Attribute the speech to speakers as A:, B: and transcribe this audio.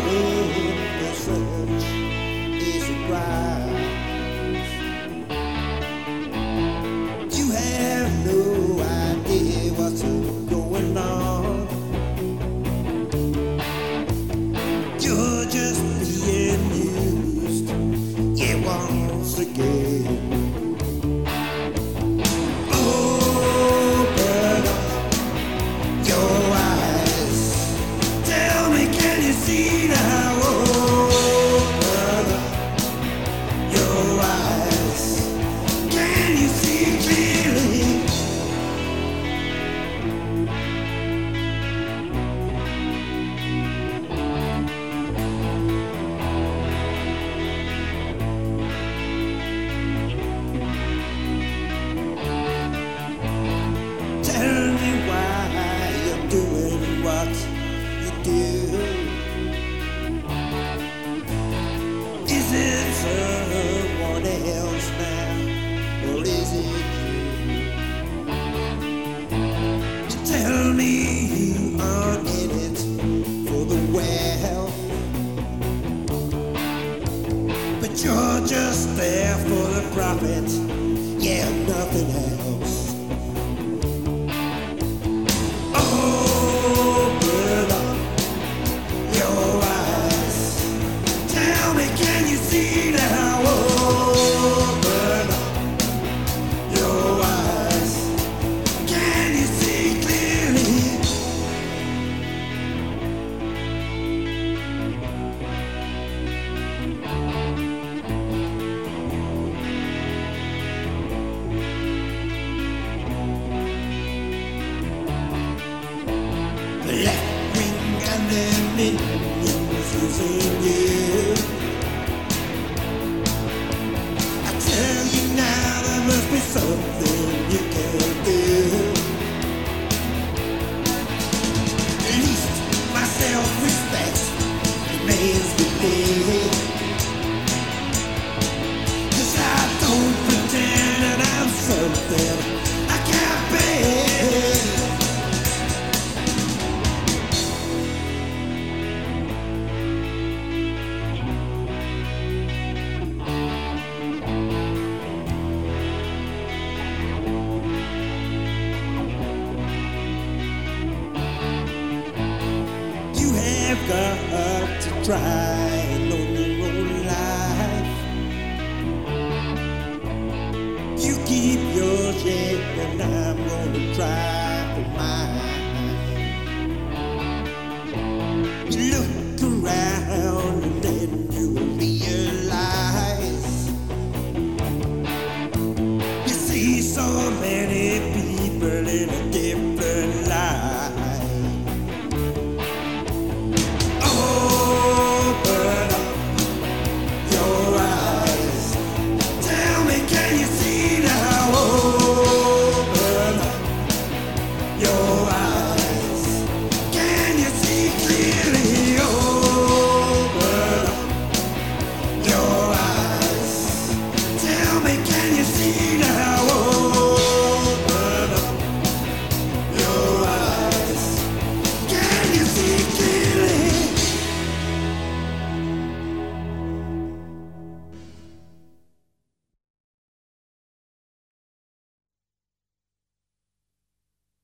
A: You. affair for the profit. Yeah, nothing else. Thank you. up to try and your own life. You keep your shape and I'm gonna try for mine. You look around and then you realize you see so many people in a different.